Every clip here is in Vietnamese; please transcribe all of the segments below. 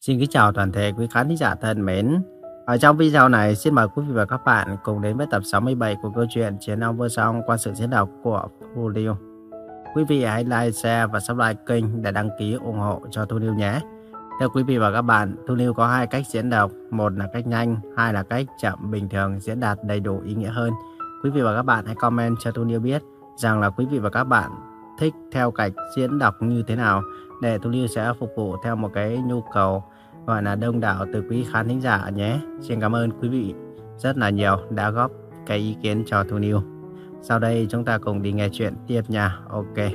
Xin kính chào toàn thể quý khán giả thân mến. Ở trong video này, xin mời quý vị và các bạn cùng đến với tập 67 của câu chuyện Chiến ông Vô Song qua sự diễn đọc của Thu Liêu. Quý vị hãy like, share và subscribe kênh để đăng ký ủng hộ cho Thu Liêu nhé. Theo quý vị và các bạn, Thu Liêu có hai cách diễn đọc, một là cách nhanh, hai là cách chậm bình thường diễn đạt đầy đủ ý nghĩa hơn. Quý vị và các bạn hãy comment cho Thu Liêu biết rằng là quý vị và các bạn thích theo cách diễn đọc như thế nào để Thu Lưu sẽ phục vụ theo một cái nhu cầu gọi là đông đảo từ quý khán thính giả nhé. Xin cảm ơn quý vị rất là nhiều đã góp cái ý kiến cho Thu Niu. Sau đây chúng ta cùng đi nghe chuyện tiếp nha. Ok.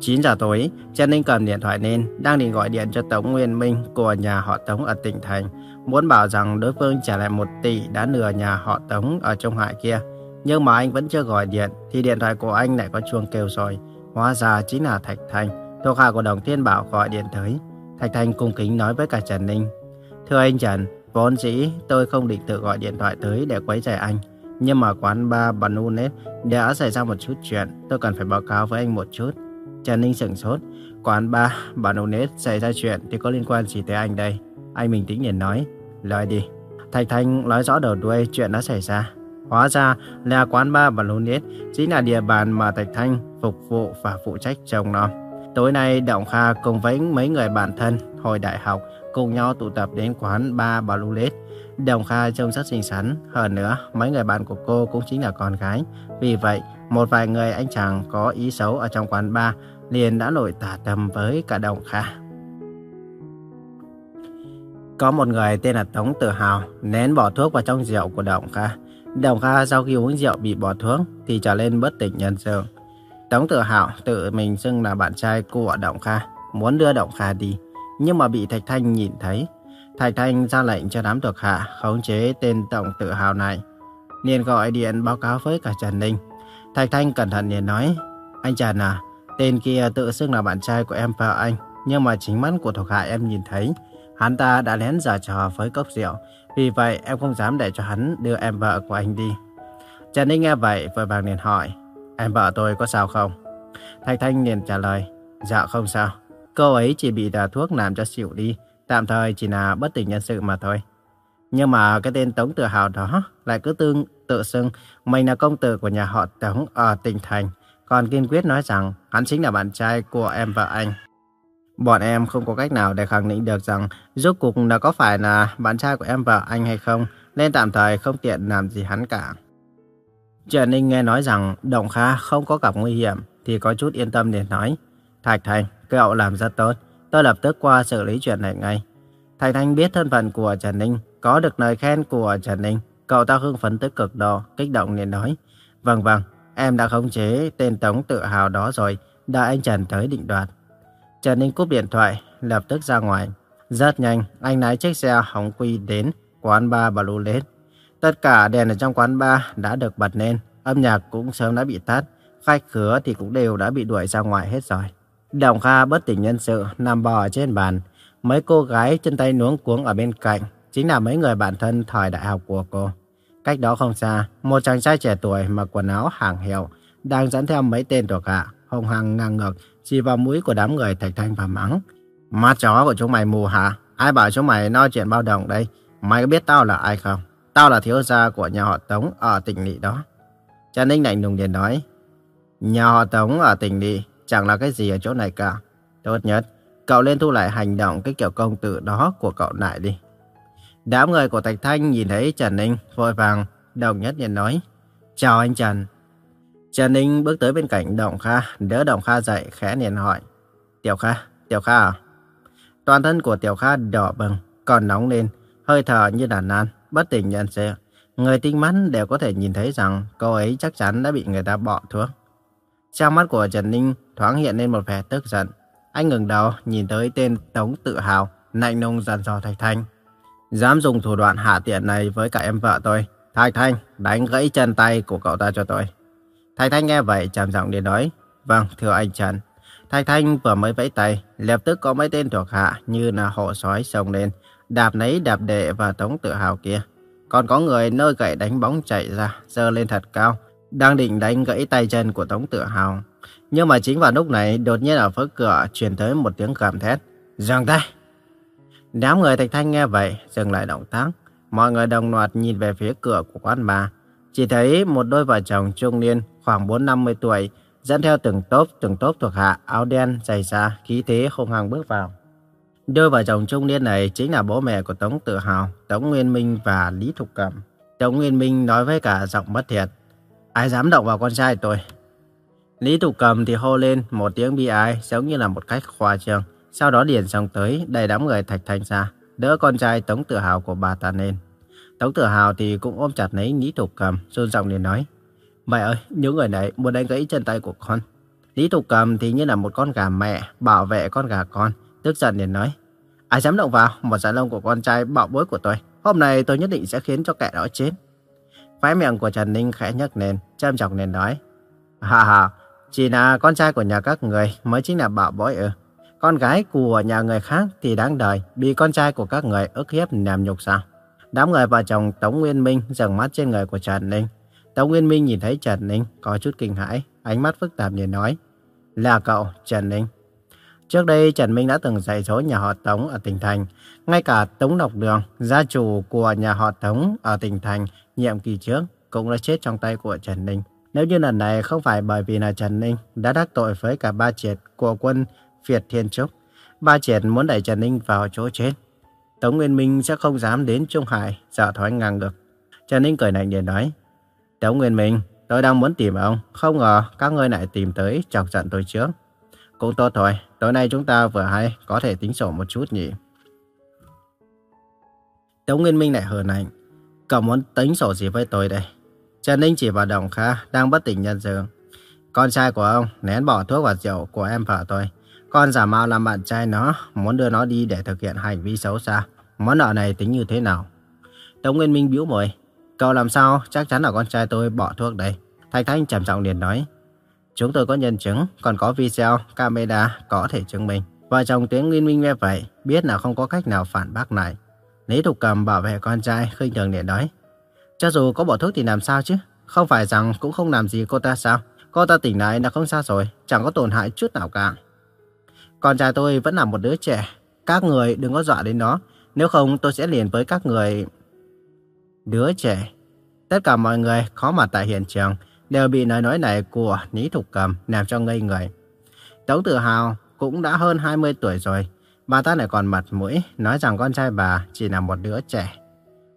Chín giờ tối, Trần Ninh cầm điện thoại lên, đang định gọi điện cho Tống Nguyên Minh của nhà họ Tống ở tỉnh thành, muốn bảo rằng đối phương trả lại một tỷ đã lừa nhà họ Tống ở Trung Hải kia. Nhưng mà anh vẫn chưa gọi điện, thì điện thoại của anh lại có chuông kêu rồi. Hóa ra chính là Thạch Thành, thuộc hạ của Đồng Thiên Bảo gọi điện tới. Thạch Thành cung kính nói với cả Trần Ninh. Thưa anh Trần, vốn dĩ tôi không định tự gọi điện thoại tới để quấy rầy anh. Nhưng mà quán bar Banunet đã xảy ra một chút chuyện, tôi cần phải báo cáo với anh một chút. Trần Ninh sửng sốt. Quán bar Banunet xảy ra chuyện thì có liên quan gì tới anh đây? Anh bình tĩnh liền nói. Lời đi. Thạch Thanh nói rõ đầu đuôi chuyện đã xảy ra. Hóa ra là quán bar Banunet chính là địa bàn mà Thạch Thanh phục vụ và phụ trách trông nom. Tối nay Động Kha cùng với mấy người bạn thân hồi đại học cùng nhau tụ tập đến quán bar Balulet. Đồng Kha trông rất xinh xắn, hơn nữa mấy người bạn của cô cũng chính là con gái. Vì vậy, một vài người anh chàng có ý xấu ở trong quán bar liền đã nổi tà tâm với cả Đồng Kha. Có một người tên là Tống Tự Hào nén bỏ thuốc vào trong rượu của Đồng Kha. Đồng Kha sau khi uống rượu bị bỏ thuốc thì trở lên bất tỉnh nhân sự. Tống Tự Hào tự mình xưng là bạn trai của Đồng Kha, muốn đưa Đồng Kha đi, nhưng mà bị Thạch Thanh nhìn thấy. Thạch Thanh ra lệnh cho đám thuộc hạ khống chế tên Tổng Tự Hào này. liền gọi điện báo cáo với cả Trần Ninh. Thạch Thanh cẩn thận liền nói, anh Trần à, tên kia tự xưng là bạn trai của em và anh, nhưng mà chính mắt của thuộc hạ em nhìn thấy, hắn ta đã lén giả trò với cốc rượu, vì vậy em không dám để cho hắn đưa em vợ của anh đi. Trần Ninh nghe vậy vội vàng liền hỏi, em vợ tôi có sao không? Thạch Thanh liền trả lời, dạ không sao, cô ấy chỉ bị đà thuốc làm cho xỉu đi, tạm thời chỉ là bất tỉnh nhân sự mà thôi. Nhưng mà cái tên Tống Tự Hào đó lại cứ tương tự xưng mình là công tử của nhà họ Tống ở tỉnh thành, còn kiên quyết nói rằng hắn chính là bạn trai của em vợ anh. Bọn em không có cách nào để khẳng định được rằng rốt cuộc là có phải là bạn trai của em và anh hay không, nên tạm thời không tiện làm gì hắn cả. Trần Ninh nghe nói rằng Đồng Kha không có gặp nguy hiểm thì có chút yên tâm để nói. Thạch Thành, cậu làm rất tốt, tôi lập tức qua xử lý chuyện này ngay. Thạch Thành biết thân phận của Trần Ninh, có được lời khen của Trần Ninh, cậu ta hưng phấn tới cực độ, kích động nên nói. Vâng vâng, em đã khống chế tên Tống tự hào đó rồi, đợi anh Trần tới định đoạt. Trần Ninh cúp điện thoại, lập tức ra ngoài. Rất nhanh, anh lái chiếc xe hỏng quy đến quán bar Blue Lake. Tất cả đèn ở trong quán bar đã được bật lên, âm nhạc cũng sớm đã bị tắt, khách khứa thì cũng đều đã bị đuổi ra ngoài hết rồi. Đồng Kha bất tỉnh nhân sự, nằm bò ở trên bàn. Mấy cô gái chân tay nuống cuống ở bên cạnh, chính là mấy người bạn thân thời đại học của cô. Cách đó không xa, một chàng trai trẻ tuổi mặc quần áo hàng hiệu, đang dẫn theo mấy tên thuộc hạ, hồng hăng ngang ngược, chỉ vào mũi của đám người Thạch Thanh và mắng. Mắt chó của chúng mày mù hả? Ai bảo chúng mày nói chuyện bao đồng đây? Mày có biết tao là ai không? Tao là thiếu gia của nhà họ Tống ở tỉnh Lị đó. Trần Ninh lạnh lùng liền nói. Nhà họ Tống ở tỉnh Lị chẳng là cái gì ở chỗ này cả. Tốt nhất, cậu lên thu lại hành động cái kiểu công tử đó của cậu lại đi. Đám người của Thạch Thanh nhìn thấy Trần Ninh vội vàng, đồng nhất liền nói. Chào anh Trần. Trần Ninh bước tới bên cạnh Đồng Kha, đỡ Đồng Kha dậy, khẽ liền hỏi. Tiểu Kha, Tiểu Kha à? Toàn thân của Tiểu Kha đỏ bừng, còn nóng lên, hơi thở như đàn nan, bất tỉnh nhân sự. Người tinh mắt đều có thể nhìn thấy rằng cô ấy chắc chắn đã bị người ta bỏ thuốc. Trong mắt của Trần Ninh thoáng hiện lên một vẻ tức giận. Anh ngừng đầu nhìn tới tên Tống Tự Hào, lạnh lùng dằn dò Thạch Thanh. Dám dùng thủ đoạn hạ tiện này với cả em vợ tôi. Thạch Thanh, đánh gãy chân tay của cậu ta cho tôi. Thạch Thanh nghe vậy trầm giọng để nói. Vâng, thưa anh Trần. Thạch Thanh vừa mới vẫy tay, lập tức có mấy tên thuộc hạ như là hộ sói xông lên, đạp nấy đạp đệ và Tống Tự Hào kia. Còn có người nơi gậy đánh bóng chạy ra, giơ lên thật cao, đang định đánh gãy tay chân của Tống Tự Hào. Nhưng mà chính vào lúc này, đột nhiên ở phía cửa truyền tới một tiếng gầm thét. Dừng tay! Đám người Thạch Thanh nghe vậy, dừng lại động tác. Mọi người đồng loạt nhìn về phía cửa của quán bar. Chỉ thấy một đôi vợ chồng trung niên khoảng 4-50 tuổi dẫn theo từng tốp từng tốp thuộc hạ áo đen dày da khí thế hung hăng bước vào. Đôi vợ chồng trung niên này chính là bố mẹ của Tống Tự Hào, Tống Nguyên Minh và Lý Thục Cẩm. Tống Nguyên Minh nói với cả giọng bất thiệt. Ai dám động vào con trai tôi? Lý Thục Cầm thì hô lên một tiếng bi ai giống như là một cách khoa trương. Sau đó điền xong tới đầy đám người thạch thanh ra, đỡ con trai Tống Tự Hào của bà ta lên. Tống Tự Hào thì cũng ôm chặt lấy Lý Thục Cầm, run giọng liền nói. Mẹ ơi, những người này muốn đánh gãy chân tay của con. Lý Thục Cầm thì như là một con gà mẹ bảo vệ con gà con, tức giận liền nói. Ai dám động vào một giải lông của con trai bạo bối của tôi. Hôm nay tôi nhất định sẽ khiến cho kẻ đó chết. Phái miệng của Trần Ninh khẽ nhấc lên, trầm chọc liền nói. Hà hà, chỉ là con trai của nhà các người mới chính là bạo bối ư. Con gái của nhà người khác thì đáng đời, bị con trai của các người ức hiếp làm nhục sao. Đám người vợ chồng Tống Nguyên Minh dừng mắt trên người của Trần Ninh. Tống Nguyên Minh nhìn thấy Trần Ninh có chút kinh hãi, ánh mắt phức tạp liền nói. Là cậu, Trần Ninh. Trước đây Trần Minh đã từng dạy dỗ nhà họ Tống ở tỉnh Thành. Ngay cả Tống Độc Đường, gia chủ của nhà họ Tống ở tỉnh Thành nhiệm kỳ trước cũng đã chết trong tay của Trần Ninh. Nếu như lần này không phải bởi vì là Trần Ninh đã đắc tội với cả ba triệt của quân Việt Thiên Trúc, ba triệt muốn đẩy Trần Ninh vào chỗ chết. Tống Nguyên Minh sẽ không dám đến Trung Hải dạo thoái ngang được. Trần Ninh cười lạnh để nói, Tống Nguyên Minh, tôi đang muốn tìm ông, không ngờ các ngươi lại tìm tới chọc giận tôi trước. Cũng tốt thôi, tối nay chúng ta vừa hay có thể tính sổ một chút nhỉ. Tống Nguyên Minh lại hờn ảnh. Cậu muốn tính sổ gì với tôi đây? Trần Ninh chỉ vào Đồng Kha đang bất tỉnh nhân sự. Con trai của ông nén bỏ thuốc và rượu của em vợ tôi. Con giả mạo làm bạn trai nó, muốn đưa nó đi để thực hiện hành vi xấu xa. Món nợ này tính như thế nào? Tống Nguyên Minh bĩu môi. Cậu làm sao chắc chắn là con trai tôi bỏ thuốc đây. Thạch Thanh trầm trọng liền nói. Chúng tôi có nhân chứng, còn có video, camera có thể chứng minh. Vợ chồng tiếng Nguyên Minh nghe vậy, biết là không có cách nào phản bác lại. Lý Thục Cầm bảo vệ con trai khinh thường liền nói. Cho dù có bỏ thuốc thì làm sao chứ? Không phải rằng cũng không làm gì cô ta sao? Cô ta tỉnh lại là không sao rồi, chẳng có tổn hại chút nào cả. Con trai tôi vẫn là một đứa trẻ. Các người đừng có dọa đến nó. Nếu không tôi sẽ liền với các người... Đứa trẻ. Tất cả mọi người có mặt tại hiện trường đều bị lời nói này của Lý Thục Cầm làm cho ngây người. Tống Tự Hào cũng đã hơn 20 tuổi rồi. Bà ta lại còn mặt mũi nói rằng con trai bà chỉ là một đứa trẻ.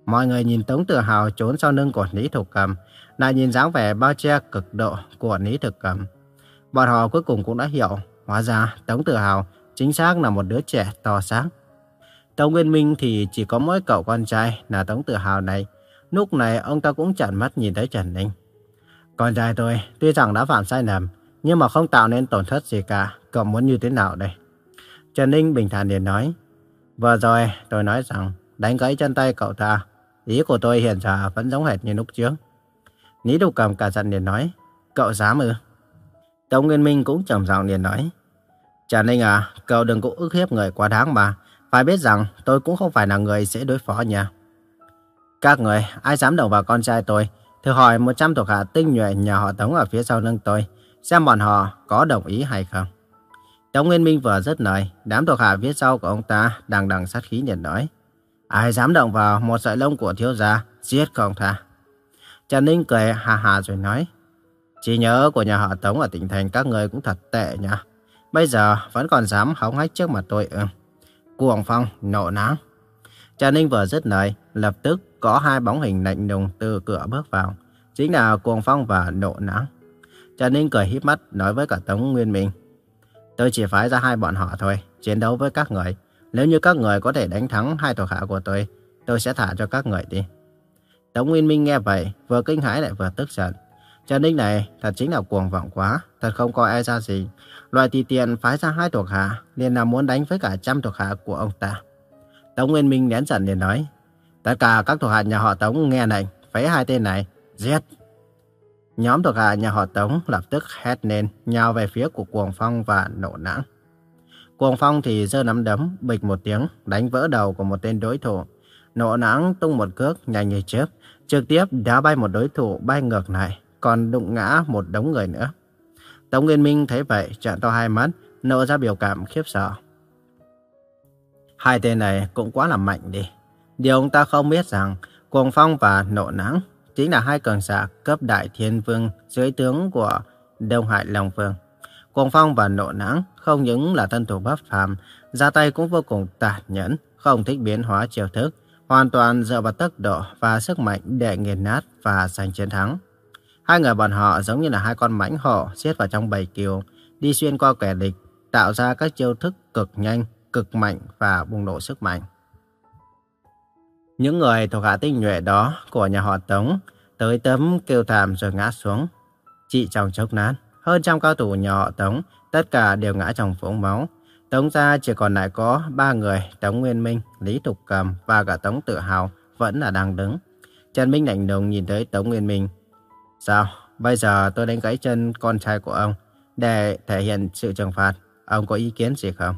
Mọi người nhìn Tống Tự Hào trốn sau lưng của Lý Thục Cầm, lại nhìn dáng vẻ bao che cực độ của Lý Thục Cầm. Bọn họ cuối cùng cũng đã hiểu, hóa ra Tống Tự Hào chính xác là một đứa trẻ to xác. Tống Nguyên Minh thì chỉ có mỗi cậu con trai là Tống Tự Hào này. Lúc này ông ta cũng chặn mắt nhìn thấy Trần Ninh. Con trai tôi tuy rằng đã phạm sai lầm, nhưng mà không tạo nên tổn thất gì cả. Cậu muốn như thế nào đây? Trần Ninh bình thản liền nói. Vừa rồi tôi nói rằng đánh gãy chân tay cậu ta Ý của tôi hiện giờ vẫn giống hệt như lúc trước. Lý Đục Cầm cả giận liền nói, cậu dám ư? Tống Nguyên Minh cũng trầm giọng liền nói, Trần Ninh à, cậu đừng có ức hiếp người quá đáng mà. Phải biết rằng tôi cũng không phải là người dễ đối phó nha. Các người, ai dám động vào con trai tôi, thử hỏi 100 thuộc hạ tinh nhuệ nhà họ Tống ở phía sau lưng tôi, xem bọn họ có đồng ý hay không. Tống Nguyên Minh vừa dứt lời, đám thuộc hạ phía sau của ông ta đang đằng sát khí nhận nói. Ai dám động vào một sợi lông của thiếu gia, giết không tha. Trần Ninh cười hà hà rồi nói. Chỉ nhớ của nhà họ Tống ở tỉnh thành các người cũng thật tệ nha Bây giờ vẫn còn dám hóng hách trước mặt tôi ư. Cuồng phong, nộ nắng. Trần Ninh vừa dứt lời, lập tức có hai bóng hình lạnh lùng từ cửa bước vào. Chính là Cuồng Phong và Nộ Nắng. Trần Ninh cười híp mắt nói với cả Tống Nguyên Minh. Tôi chỉ phái ra hai bọn họ thôi, chiến đấu với các người. Nếu như các người có thể đánh thắng hai thuộc hạ của tôi, tôi sẽ thả cho các người đi. Tống Nguyên Minh nghe vậy, vừa kinh hãi lại vừa tức giận. Trần Ninh này thật chính là cuồng vọng quá, thật không coi ai e ra gì. Loại tùy tiện phái ra hai thuộc hạ, liền là muốn đánh với cả trăm thuộc hạ của ông ta. Tống Nguyên Minh nén giận liền nói, tất cả các thuộc hạ nhà họ Tống nghe lệnh, phế hai tên này, giết. Nhóm thuộc hạ nhà họ Tống lập tức hét lên, nhào về phía của Cuồng Phong và nổ nã Cuồng Phong thì giơ nắm đấm, bịch một tiếng, đánh vỡ đầu của một tên đối thủ. Nộ nắng tung một cước nhanh như chớp, trực tiếp đá bay một đối thủ bay ngược lại, còn đụng ngã một đống người nữa. Tống Nguyên Minh thấy vậy, trợn to hai mắt, nộ ra biểu cảm khiếp sợ. Hai tên này cũng quá là mạnh đi. Điều ông ta không biết rằng, Cuồng Phong và Nộ Nắng chính là hai cường giả cấp đại thiên vương dưới tướng của Đông Hải Long Vương. Cuồng Phong và Nộ Nắng không những là thân thủ bất phàm, ra tay cũng vô cùng tàn nhẫn, không thích biến hóa chiêu thức, hoàn toàn dựa vào tốc độ và sức mạnh để nghiền nát và giành chiến thắng. Hai người bọn họ giống như là hai con mãnh hổ xiết vào trong bầy kiều, đi xuyên qua kẻ địch, tạo ra các chiêu thức cực nhanh, cực mạnh và bùng nổ sức mạnh. Những người thuộc hạ tinh nhuệ đó của nhà họ Tống tới tấm kêu thảm rồi ngã xuống. chị trong chốc nát, hơn trăm cao thủ nhà họ Tống, tất cả đều ngã trong vũng máu. Tống gia chỉ còn lại có ba người, Tống Nguyên Minh, Lý Thục Cầm và cả Tống Tự Hào vẫn là đang đứng. Trần Minh lạnh lùng nhìn thấy Tống Nguyên Minh. Sao? Bây giờ tôi đánh gãy chân con trai của ông để thể hiện sự trừng phạt. Ông có ý kiến gì không?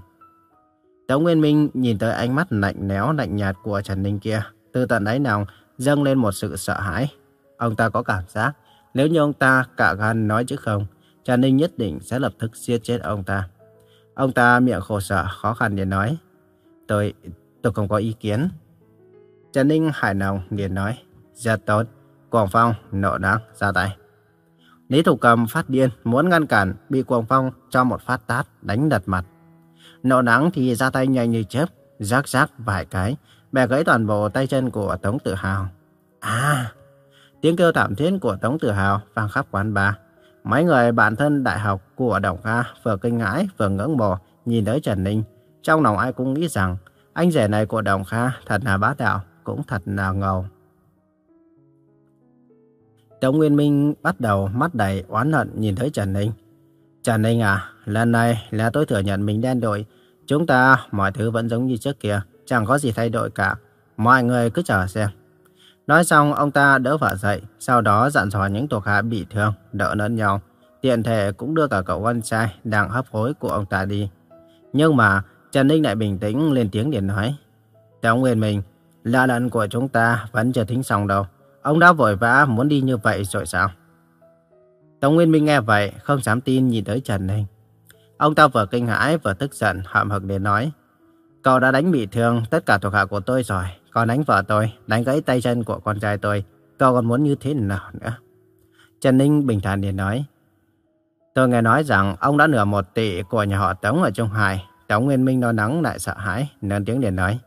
Tống Nguyên Minh nhìn tới ánh mắt lạnh lẽo lạnh nhạt của Trần Ninh kia. Từ tận đáy lòng dâng lên một sự sợ hãi. Ông ta có cảm giác nếu như ông ta cả gan nói chứ không, Trần Ninh nhất định sẽ lập tức giết chết ông ta. Ông ta miệng khổ sở, khó khăn để nói. Tôi, tôi không có ý kiến. Trần Ninh hài lòng liền nói. Rất tốt. Quảng Phong nộ đáng ra tay. Lý Thủ Cầm phát điên muốn ngăn cản bị Quảng Phong cho một phát tát đánh đật mặt. Nộ đáng thì ra tay nhanh như chớp, rác rác vài cái, bẻ gãy toàn bộ tay chân của Tống Tử Hào. À, tiếng kêu thảm thiết của Tống Tử Hào vang khắp quán bar. Mấy người bạn thân đại học của Đồng Kha vừa kinh ngãi vừa ngưỡng mộ nhìn tới Trần Ninh. Trong lòng ai cũng nghĩ rằng anh rể này của Đồng Kha thật là bá đạo, cũng thật là ngầu. Tống Nguyên Minh bắt đầu mắt đầy oán hận nhìn thấy Trần Ninh. Trần Ninh à, lần này là tôi thừa nhận mình đen đổi. Chúng ta mọi thứ vẫn giống như trước kia, chẳng có gì thay đổi cả. Mọi người cứ chờ xem. Nói xong, ông ta đỡ vợ dậy, sau đó dặn dò những thuộc hạ bị thương, đỡ lẫn nhau. Tiện thể cũng đưa cả cậu con trai đang hấp hối của ông ta đi. Nhưng mà, Trần Ninh lại bình tĩnh lên tiếng để nói. Tống Nguyên Minh, là lần của chúng ta vẫn chưa thính xong đâu. Ông đã vội vã muốn đi như vậy rồi sao? Tống Nguyên Minh nghe vậy, không dám tin nhìn tới Trần Ninh. Ông ta vừa kinh hãi vừa tức giận, hậm hực để nói. Cậu đã đánh bị thương tất cả thuộc hạ của tôi rồi. Còn đánh vợ tôi, đánh gãy tay chân của con trai tôi. Cậu còn muốn như thế nào nữa? Trần Ninh bình thản để nói. Tôi nghe nói rằng ông đã nửa một tỷ của nhà họ Tống ở Trung Hải. Tống Nguyên Minh lo nắng lại sợ hãi, nên tiếng để nói.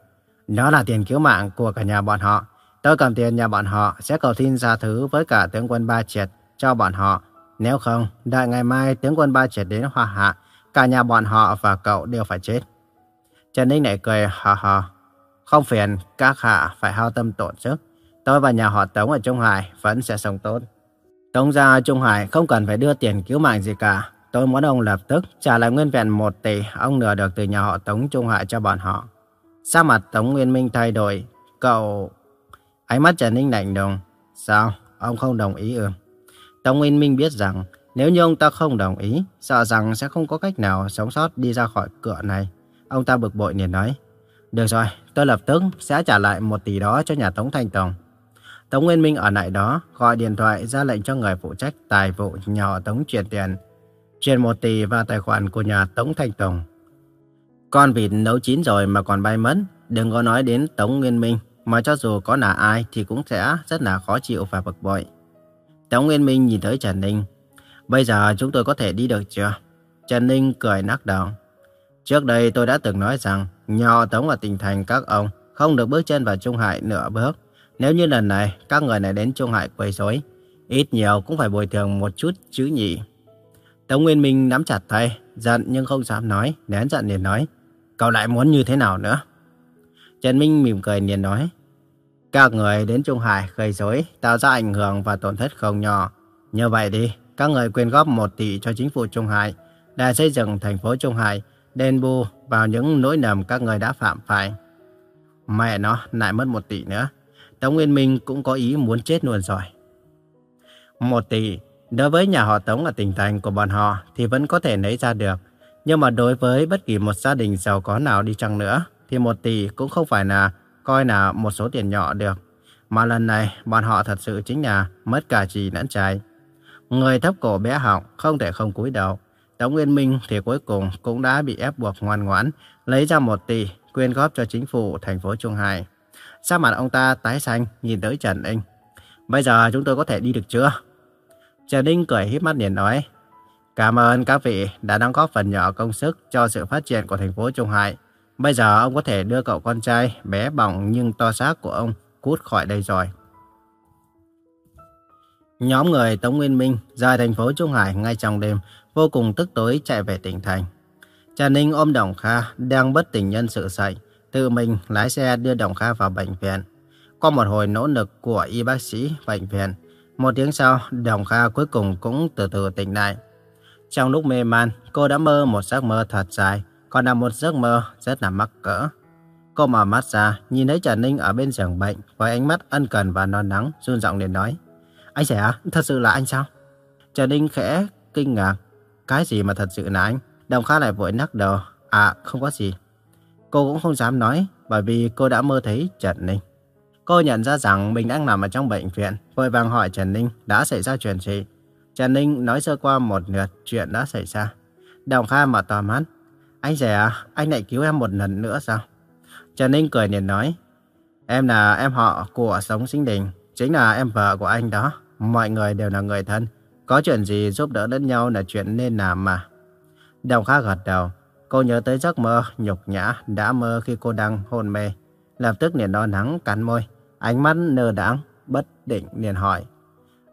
Đó là tiền cứu mạng của cả nhà bọn họ. Tôi cầm tiền nhà bọn họ sẽ cầu xin ra thứ với cả tướng quân Ba Triệt cho bọn họ. Nếu không, đợi ngày mai tướng quân Ba Triệt đến Hoa Hạ, cả nhà bọn họ và cậu đều phải chết. Trần Ninh lại cười hò hò. Không phiền, các hạ phải hao tâm tổn sức. Tôi và nhà họ Tống ở Trung Hải vẫn sẽ sống tốt. Tống gia Trung Hải không cần phải đưa tiền cứu mạng gì cả. Tôi muốn ông lập tức trả lại nguyên vẹn một tỷ ông nửa được từ nhà họ Tống Trung Hải cho bọn họ. Sao mặt Tống Nguyên Minh thay đổi? Cậu... Ánh mắt Trần Ninh lạnh lùng. Sao? Ông không đồng ý ư? Tống Nguyên Minh biết rằng nếu như ông ta không đồng ý, sợ rằng sẽ không có cách nào sống sót đi ra khỏi cửa này. Ông ta bực bội liền nói. Được rồi, tôi lập tức sẽ trả lại một tỷ đó cho nhà Tống Thanh Tùng. Tống Nguyên Minh ở lại đó, gọi điện thoại ra lệnh cho người phụ trách tài vụ nhà họ Tống chuyển tiền. Chuyển một tỷ vào tài khoản của nhà Tống Thanh Tùng. Con vịt nấu chín rồi mà còn bay mất, đừng có nói đến Tống Nguyên Minh, mà cho dù có là ai thì cũng sẽ rất là khó chịu và bực bội. Tống Nguyên Minh nhìn tới Trần Ninh. Bây giờ chúng tôi có thể đi được chưa? Trần Ninh cười nắc đầu. Trước đây tôi đã từng nói rằng nhà Tống ở tỉnh thành các ông không được bước chân vào Trung Hải nửa bước. Nếu như lần này các người này đến Trung Hải quấy rối, ít nhiều cũng phải bồi thường một chút chứ nhỉ. Tống Nguyên Minh nắm chặt tay, giận nhưng không dám nói, nén giận liền nói. Cậu lại muốn như thế nào nữa? Trần Minh mỉm cười liền nói. Các người đến Trung Hải gây rối, tạo ra ảnh hưởng và tổn thất không nhỏ. Như vậy đi, các người quyên góp một tỷ cho chính phủ Trung Hải để xây dựng thành phố Trung Hải, đền bù vào những nỗi lầm các người đã phạm phải. Mẹ nó, lại mất một tỷ nữa. Tống Nguyên Minh cũng có ý muốn chết luôn rồi. Một tỷ, đối với nhà họ Tống ở tỉnh thành của bọn họ thì vẫn có thể lấy ra được. Nhưng mà đối với bất kỳ một gia đình giàu có nào đi chăng nữa, thì một tỷ cũng không phải là coi là một số tiền nhỏ được. Mà lần này, bọn họ thật sự chính là mất cả trì lẫn trai. Người thấp cổ bé họng, không thể không cúi đầu. Tống Nguyên Minh thì cuối cùng cũng đã bị ép buộc ngoan ngoãn, lấy ra một tỷ, quyên góp cho chính phủ thành phố Trung Hải. Sao mặt ông ta tái xanh, nhìn tới Trần Ninh. Bây giờ chúng tôi có thể đi được chưa? Trần Ninh cười híp mắt liền nói. Cảm ơn các vị đã đóng góp phần nhỏ công sức cho sự phát triển của thành phố Trung Hải. Bây giờ ông có thể đưa cậu con trai bé bỏng nhưng to xác của ông cút khỏi đây rồi. Nhóm người Tống Nguyên Minh rời thành phố Trung Hải ngay trong đêm, vô cùng tức tối chạy về tỉnh thành. Trần Ninh ôm Đồng Kha đang bất tỉnh nhân sự dậy, tự mình lái xe đưa Đồng Kha vào bệnh viện. Qua một hồi nỗ lực của y bác sĩ bệnh viện, một tiếng sau, Đồng Kha cuối cùng cũng từ từ tỉnh lại. Trong lúc mê man, cô đã mơ một giấc mơ thật dài, còn là một giấc mơ rất là mắc cỡ. Cô mở mắt ra, nhìn thấy Trần Ninh ở bên giường bệnh với ánh mắt ân cần và non nắng, run giọng liền nói. Anh rẻ, thật sự là anh sao? Trần Ninh khẽ kinh ngạc. Cái gì mà thật sự là anh? Đồng Kha lại vội nắc đầu. À, không có gì. Cô cũng không dám nói, bởi vì cô đã mơ thấy Trần Ninh. Cô nhận ra rằng mình đang nằm ở trong bệnh viện, vội vàng hỏi Trần Ninh đã xảy ra chuyện gì. Trần Ninh nói sơ qua một lượt chuyện đã xảy ra. Đồng Kha mở to mắt. Anh rẻ, à? anh lại cứu em một lần nữa sao? Trần Ninh cười liền nói. Em là em họ của Sống Sinh Đình, chính là em vợ của anh đó. Mọi người đều là người thân. Có chuyện gì giúp đỡ lẫn nhau là chuyện nên làm mà. Đồng Kha gật đầu. Cô nhớ tới giấc mơ nhục nhã đã mơ khi cô đang hôn mê. Lập tức liền lo nắng cắn môi. Ánh mắt nơ đáng, bất định liền hỏi.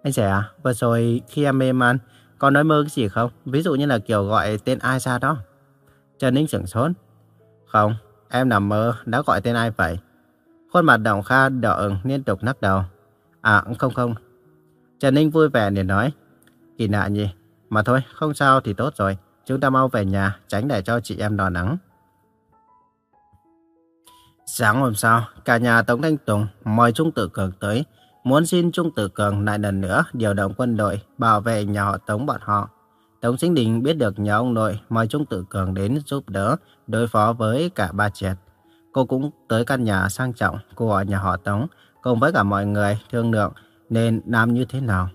Anh trẻ à, vừa rồi khi em mê man, có nói mơ cái gì không? Ví dụ như là kiểu gọi tên ai ra đó. Trần Ninh sửng sốt. Không, em nằm mơ đã gọi tên ai vậy? Khuôn mặt Đồng Kha đỏ ửng liên tục lắc đầu. À, không không. Trần Ninh vui vẻ liền nói. Kỳ lạ nhỉ? Mà thôi, không sao thì tốt rồi. Chúng ta mau về nhà, tránh để cho chị em đò nắng. Sáng hôm sau, cả nhà Tống Thanh Tùng mời Trung Tử Cường tới, muốn xin Trung Tử Cường lại lần nữa điều động quân đội bảo vệ nhà họ Tống bọn họ. Tống Sinh Đình biết được nhà ông nội mời Trung Tử Cường đến giúp đỡ đối phó với cả ba triệt. Cô cũng tới căn nhà sang trọng của nhà họ Tống cùng với cả mọi người thương lượng nên làm như thế nào.